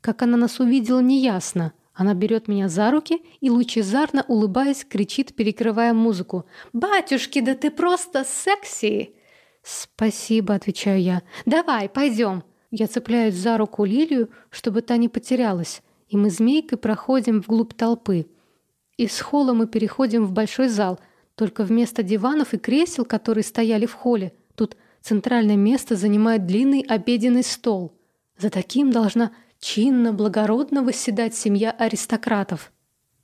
Speaker 1: Как она нас увидела, неясно. Она берет меня за руки и, лучезарно улыбаясь, кричит, перекрывая музыку. «Батюшки, да ты просто секси!» «Спасибо», — отвечаю я. «Давай, пойдем». Я цепляюсь за руку Лилию, чтобы та не потерялась, и мы змейкой проходим вглубь толпы. Из холла мы переходим в большой зал, только вместо диванов и кресел, которые стояли в холле, тут центральное место занимает длинный обеденный стол. За таким должна чинно, благородно восседать семья аристократов.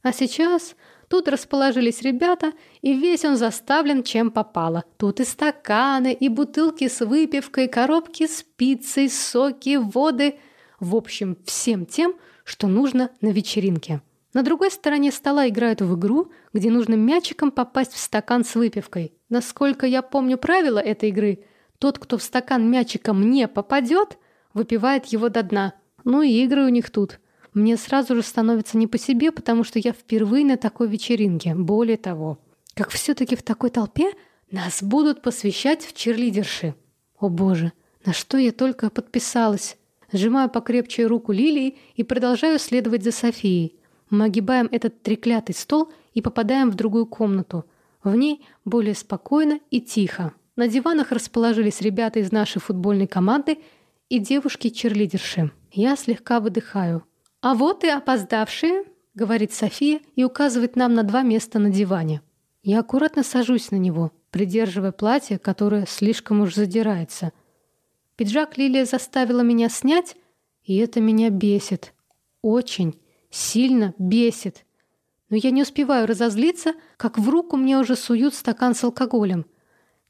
Speaker 1: А сейчас тут расположились ребята, и весь он заставлен чем попало. Тут и стаканы, и бутылки с выпивкой, коробки с пиццей, соки, воды. В общем, всем тем, что нужно на вечеринке. На другой стороне стола играют в игру, где нужно мячиком попасть в стакан с выпивкой. Насколько я помню правила этой игры, тот, кто в стакан мячиком не попадет, выпивает его до дна – ну и игры у них тут. Мне сразу же становится не по себе, потому что я впервые на такой вечеринке. Более того, как все-таки в такой толпе нас будут посвящать в черлидерши. О боже, на что я только подписалась. Сжимаю покрепче руку Лилии и продолжаю следовать за Софией. Мы огибаем этот треклятый стол и попадаем в другую комнату. В ней более спокойно и тихо. На диванах расположились ребята из нашей футбольной команды и девушки-черлидерши. Я слегка выдыхаю. «А вот и опоздавшие», — говорит София и указывает нам на два места на диване. Я аккуратно сажусь на него, придерживая платье, которое слишком уж задирается. Пиджак Лилия заставила меня снять, и это меня бесит. Очень, сильно бесит. Но я не успеваю разозлиться, как в руку мне уже суют стакан с алкоголем.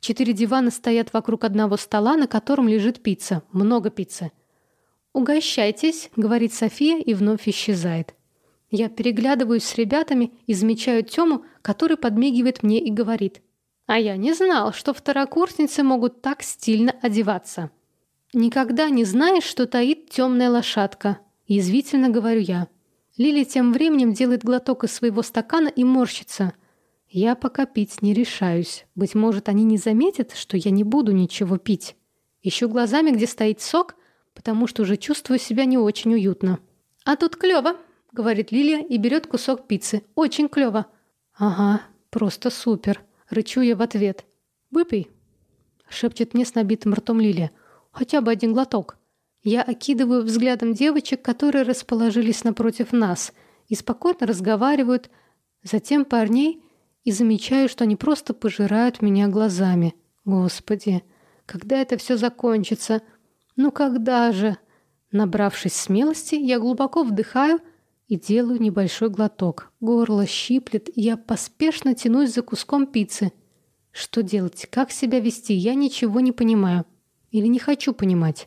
Speaker 1: Четыре дивана стоят вокруг одного стола, на котором лежит пицца. Много пиццы. «Угощайтесь», — говорит София и вновь исчезает. Я переглядываюсь с ребятами и замечаю Тему, который подмигивает мне и говорит. «А я не знал, что второкурсницы могут так стильно одеваться». «Никогда не знаешь, что таит темная лошадка», — язвительно говорю я. Лили тем временем делает глоток из своего стакана и морщится. Я пока пить не решаюсь. Быть может, они не заметят, что я не буду ничего пить. Ищу глазами, где стоит сок, потому что уже чувствую себя не очень уютно. «А тут клёво», — говорит Лилия и берет кусок пиццы. «Очень клёво». «Ага, просто супер», — рычу я в ответ. «Выпей», — шепчет мне с набитым ртом Лилия. «Хотя бы один глоток». Я окидываю взглядом девочек, которые расположились напротив нас, и спокойно разговаривают, затем парней, и замечаю, что они просто пожирают меня глазами. Господи, когда это все закончится?» «Ну когда же?» Набравшись смелости, я глубоко вдыхаю и делаю небольшой глоток. Горло щиплет, и я поспешно тянусь за куском пиццы. Что делать? Как себя вести? Я ничего не понимаю. Или не хочу понимать.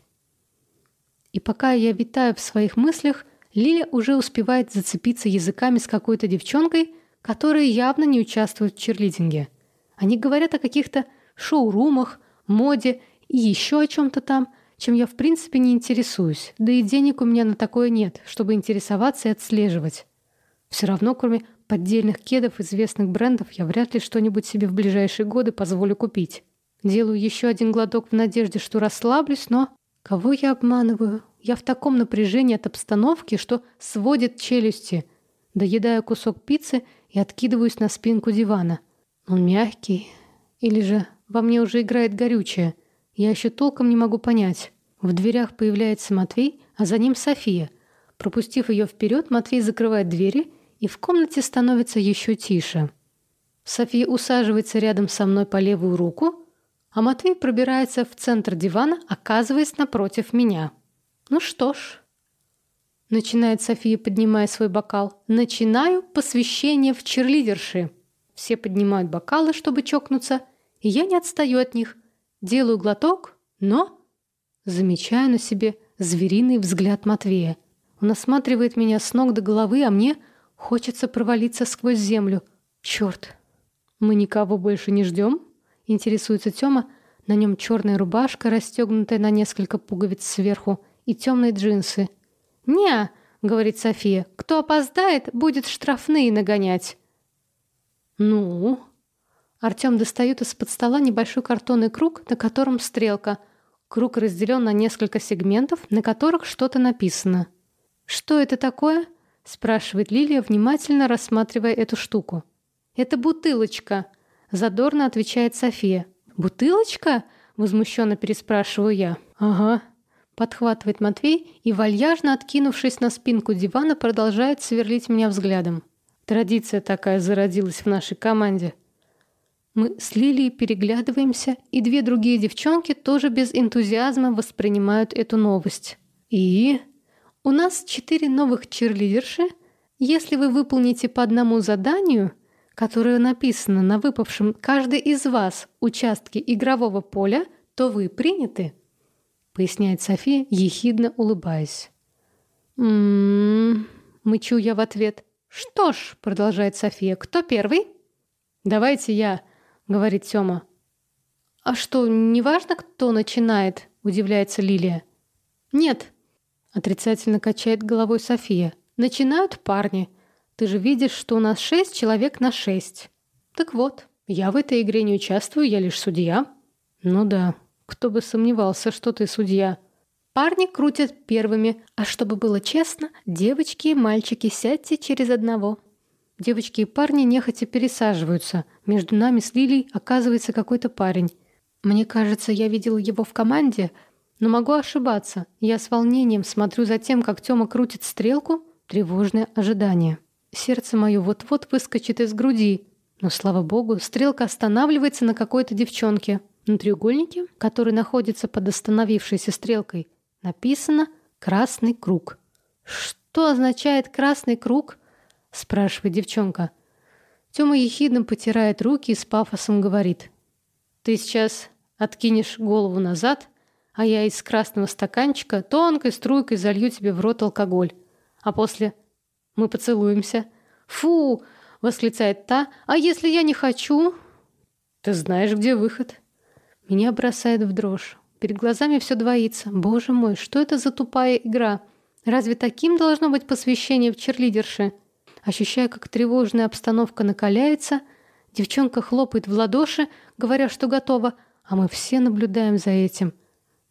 Speaker 1: И пока я витаю в своих мыслях, Лиля уже успевает зацепиться языками с какой-то девчонкой, которая явно не участвует в черлидинге. Они говорят о каких-то шоурумах, моде и еще о чем-то там – чем я в принципе не интересуюсь, да и денег у меня на такое нет, чтобы интересоваться и отслеживать. Все равно, кроме поддельных кедов известных брендов, я вряд ли что-нибудь себе в ближайшие годы позволю купить. Делаю еще один глоток в надежде, что расслаблюсь, но... Кого я обманываю? Я в таком напряжении от обстановки, что сводит челюсти. Доедаю кусок пиццы и откидываюсь на спинку дивана. Он мягкий. Или же во мне уже играет горючее. Я еще толком не могу понять. В дверях появляется Матвей, а за ним София. Пропустив ее вперед, Матвей закрывает двери, и в комнате становится еще тише. София усаживается рядом со мной по левую руку, а Матвей пробирается в центр дивана, оказываясь напротив меня. «Ну что ж», — начинает София, поднимая свой бокал, «начинаю посвящение в черлидерши». Все поднимают бокалы, чтобы чокнуться, и я не отстаю от них. Делаю глоток, но... Замечаю на себе звериный взгляд Матвея. Он осматривает меня с ног до головы, а мне хочется провалиться сквозь землю. Черт! Мы никого больше не ждем? Интересуется Тёма. На нем черная рубашка, расстегнутая на несколько пуговиц сверху, и темные джинсы. «Не», — говорит София, — «кто опоздает, будет штрафные нагонять». «Ну?» Артём достает из-под стола небольшой картонный круг, на котором стрелка. Круг разделен на несколько сегментов, на которых что-то написано. «Что это такое?» — спрашивает Лилия, внимательно рассматривая эту штуку. «Это бутылочка», — задорно отвечает София. «Бутылочка?» — возмущенно переспрашиваю я. «Ага», — подхватывает Матвей и, вальяжно откинувшись на спинку дивана, продолжает сверлить меня взглядом. Традиция такая зародилась в нашей команде. Мы с Лилией переглядываемся, и две другие девчонки тоже без энтузиазма воспринимают эту новость. И у нас четыре новых черлидерши. Если вы выполните по одному заданию, которое написано на выпавшем каждый из вас участке игрового поля, то вы приняты, поясняет София, ехидно улыбаясь. «М-м-м», мычу я в ответ. «Что ж», — продолжает София, — «кто первый?» «Давайте я», — говорит Тёма. «А что, неважно, кто начинает?» — удивляется Лилия. «Нет», — отрицательно качает головой София. «Начинают парни. Ты же видишь, что у нас шесть человек на шесть. Так вот, я в этой игре не участвую, я лишь судья». «Ну да, кто бы сомневался, что ты судья». Парни крутят первыми, а чтобы было честно, девочки и мальчики, сядьте через одного. Девочки и парни нехотя пересаживаются. Между нами с Лилей оказывается какой-то парень. Мне кажется, я видела его в команде, но могу ошибаться. Я с волнением смотрю за тем, как Тёма крутит стрелку. Тревожное ожидание. Сердце мое вот-вот выскочит из груди. Но, слава богу, стрелка останавливается на какой-то девчонке. На треугольнике, который находится под остановившейся стрелкой, Написано «красный круг». «Что означает красный круг?» — спрашивает девчонка. Тёма ехидно потирает руки и с пафосом говорит. «Ты сейчас откинешь голову назад, а я из красного стаканчика тонкой струйкой залью тебе в рот алкоголь. А после мы поцелуемся». «Фу!» — восклицает та. «А если я не хочу?» «Ты знаешь, где выход». Меня бросает в дрожь. Перед глазами все двоится. Боже мой, что это за тупая игра? Разве таким должно быть посвящение в черлидерши? Ощущая, как тревожная обстановка накаляется, девчонка хлопает в ладоши, говоря, что готова, а мы все наблюдаем за этим.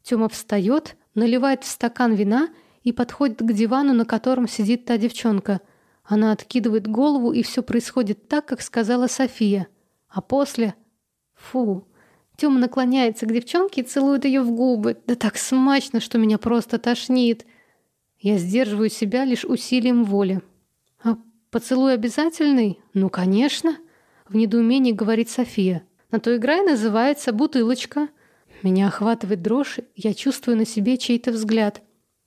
Speaker 1: Тёма встает, наливает в стакан вина и подходит к дивану, на котором сидит та девчонка. Она откидывает голову, и все происходит так, как сказала София. А после... Фу, Тёма наклоняется к девчонке и целует ее в губы. Да так смачно, что меня просто тошнит. Я сдерживаю себя лишь усилием воли. А поцелуй обязательный? Ну, конечно. В недоумении говорит София. На то игра и называется «бутылочка». Меня охватывает дрожь, я чувствую на себе чей-то взгляд.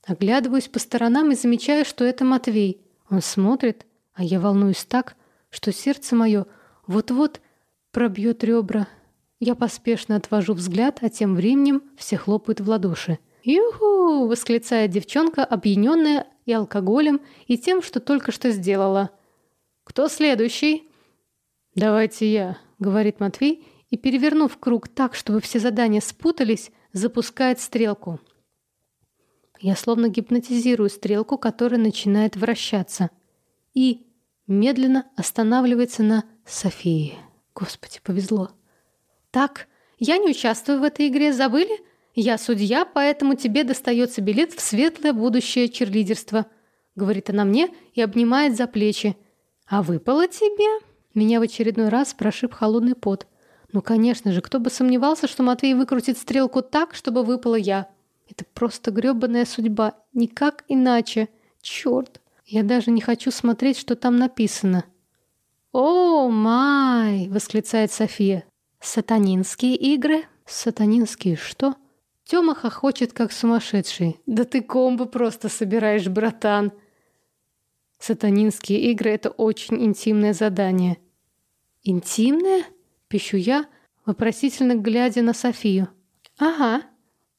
Speaker 1: Оглядываюсь по сторонам и замечаю, что это Матвей. Он смотрит, а я волнуюсь так, что сердце мое вот-вот пробьет ребра. Я поспешно отвожу взгляд, а тем временем все хлопают в ладоши. «Юху!» — восклицает девчонка, опьяненная и алкоголем, и тем, что только что сделала. «Кто следующий?» «Давайте я», — говорит Матвей, и, перевернув круг так, чтобы все задания спутались, запускает стрелку. Я словно гипнотизирую стрелку, которая начинает вращаться. И медленно останавливается на Софии. Господи, повезло. «Так, я не участвую в этой игре, забыли? Я судья, поэтому тебе достается билет в светлое будущее черлидерство», говорит она мне и обнимает за плечи. «А выпало тебе?» Меня в очередной раз прошиб холодный пот. Ну, конечно же, кто бы сомневался, что Матвей выкрутит стрелку так, чтобы выпала я. Это просто грёбаная судьба, никак иначе. Чёрт, я даже не хочу смотреть, что там написано. «О, май!» — восклицает София. Сатанинские игры? Сатанинские что? Тёма хохочет, как сумасшедший. Да ты комбо просто собираешь, братан. Сатанинские игры — это очень интимное задание. Интимное? Пищу я, вопросительно глядя на Софию. «Ага.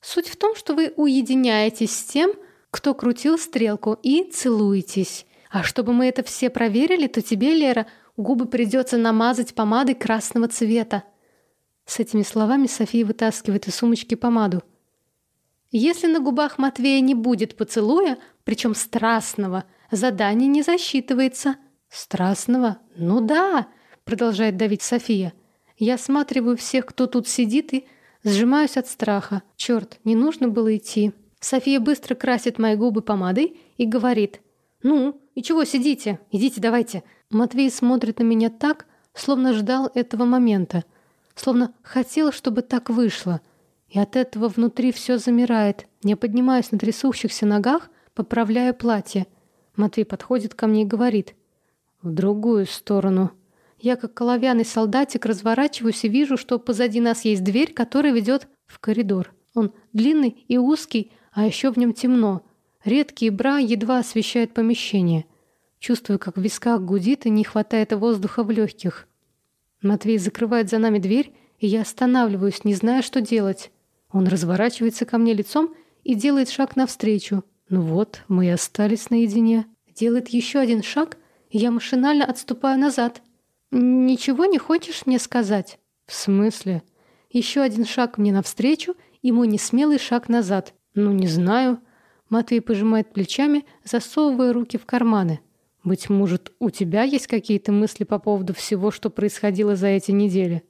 Speaker 1: Суть в том, что вы уединяетесь с тем, кто крутил стрелку, и целуетесь. А чтобы мы это все проверили, то тебе, Лера, губы придется намазать помадой красного цвета». С этими словами София вытаскивает из сумочки помаду. Если на губах Матвея не будет поцелуя, причем страстного, задание не засчитывается. Страстного? Ну да, продолжает давить София. Я осматриваю всех, кто тут сидит, и сжимаюсь от страха. Черт, не нужно было идти. София быстро красит мои губы помадой и говорит. «Ну, и чего сидите? Идите давайте». Матвей смотрит на меня так, словно ждал этого момента. Словно хотел, чтобы так вышло. И от этого внутри все замирает. Я поднимаюсь на трясущихся ногах, поправляю платье. Матвей подходит ко мне и говорит. «В другую сторону». Я, как коловяный солдатик, разворачиваюсь и вижу, что позади нас есть дверь, которая ведет в коридор. Он длинный и узкий, а еще в нем темно. Редкие бра едва освещают помещение. Чувствую, как в висках гудит и не хватает воздуха в легких. Матвей закрывает за нами дверь, и я останавливаюсь, не зная, что делать. Он разворачивается ко мне лицом и делает шаг навстречу. Ну вот, мы и остались наедине. Делает еще один шаг, и я машинально отступаю назад. «Ничего не хочешь мне сказать?» «В смысле?» Еще один шаг мне навстречу и мой несмелый шаг назад. «Ну, не знаю». Матвей пожимает плечами, засовывая руки в карманы. «Быть может, у тебя есть какие-то мысли по поводу всего, что происходило за эти недели?»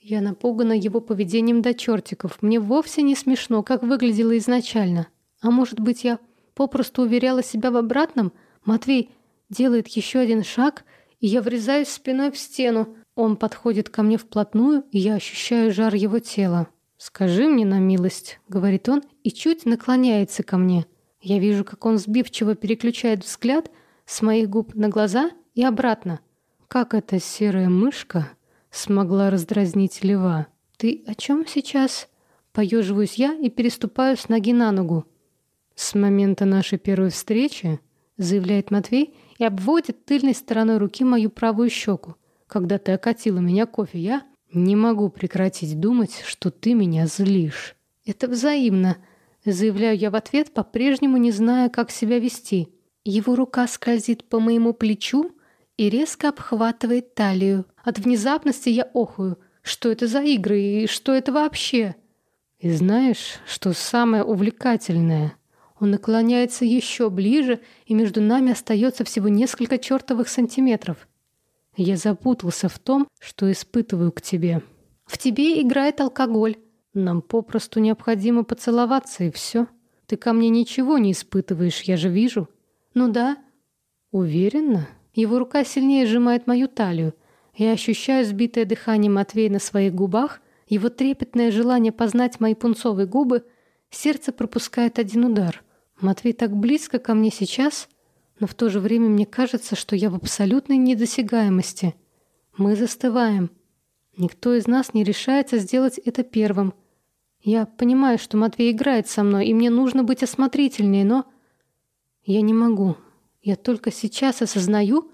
Speaker 1: Я напугана его поведением до чертиков. Мне вовсе не смешно, как выглядело изначально. А может быть, я попросту уверяла себя в обратном? Матвей делает еще один шаг, я врезаюсь спиной в стену. Он подходит ко мне вплотную, и я ощущаю жар его тела. «Скажи мне на милость», — говорит он, и чуть наклоняется ко мне. Я вижу, как он сбивчиво переключает взгляд с моих губ на глаза и обратно. Как эта серая мышка смогла раздразнить льва. «Ты о чем сейчас?» Поеживаюсь я и переступаю с ноги на ногу. «С момента нашей первой встречи», — заявляет Матвей и обводит тыльной стороной руки мою правую щеку. «Когда ты окатила меня кофе, я не могу прекратить думать, что ты меня злишь». «Это взаимно», — заявляю я в ответ, по-прежнему не зная, как себя вести. Его рука скользит по моему плечу, и резко обхватывает талию. От внезапности я охую. Что это за игры и что это вообще? И знаешь, что самое увлекательное? Он наклоняется еще ближе, и между нами остается всего несколько чертовых сантиметров. Я запутался в том, что испытываю к тебе. В тебе играет алкоголь. Нам попросту необходимо поцеловаться, и все. Ты ко мне ничего не испытываешь, я же вижу. Ну да. Уверена? Его рука сильнее сжимает мою талию. Я ощущаю сбитое дыхание Матвея на своих губах, его трепетное желание познать мои пунцовые губы. Сердце пропускает один удар. Матвей так близко ко мне сейчас, но в то же время мне кажется, что я в абсолютной недосягаемости. Мы застываем. Никто из нас не решается сделать это первым. Я понимаю, что Матвей играет со мной, и мне нужно быть осмотрительнее, но... Я не могу. Я только сейчас осознаю,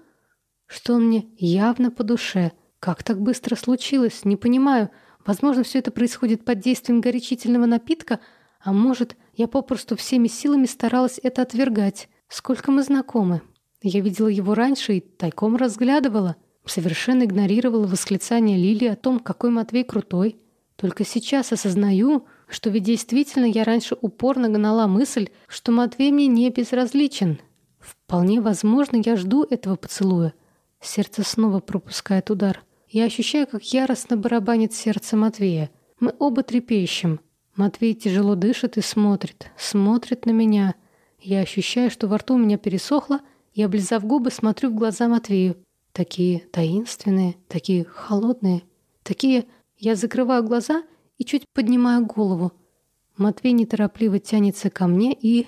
Speaker 1: что он мне явно по душе. Как так быстро случилось, не понимаю. Возможно, все это происходит под действием горячительного напитка, а может, я попросту всеми силами старалась это отвергать. Сколько мы знакомы. Я видела его раньше и тайком разглядывала. Совершенно игнорировала восклицание Лили о том, какой Матвей крутой. Только сейчас осознаю, что ведь действительно я раньше упорно гнала мысль, что Матвей мне не безразличен, Вполне возможно, я жду этого поцелуя. Сердце снова пропускает удар. Я ощущаю, как яростно барабанит сердце Матвея. Мы оба трепещем. Матвей тяжело дышит и смотрит. Смотрит на меня. Я ощущаю, что во рту у меня пересохло, и, облизав губы, смотрю в глаза Матвею. Такие таинственные, такие холодные, такие... Я закрываю глаза и чуть поднимаю голову. Матвей неторопливо тянется ко мне и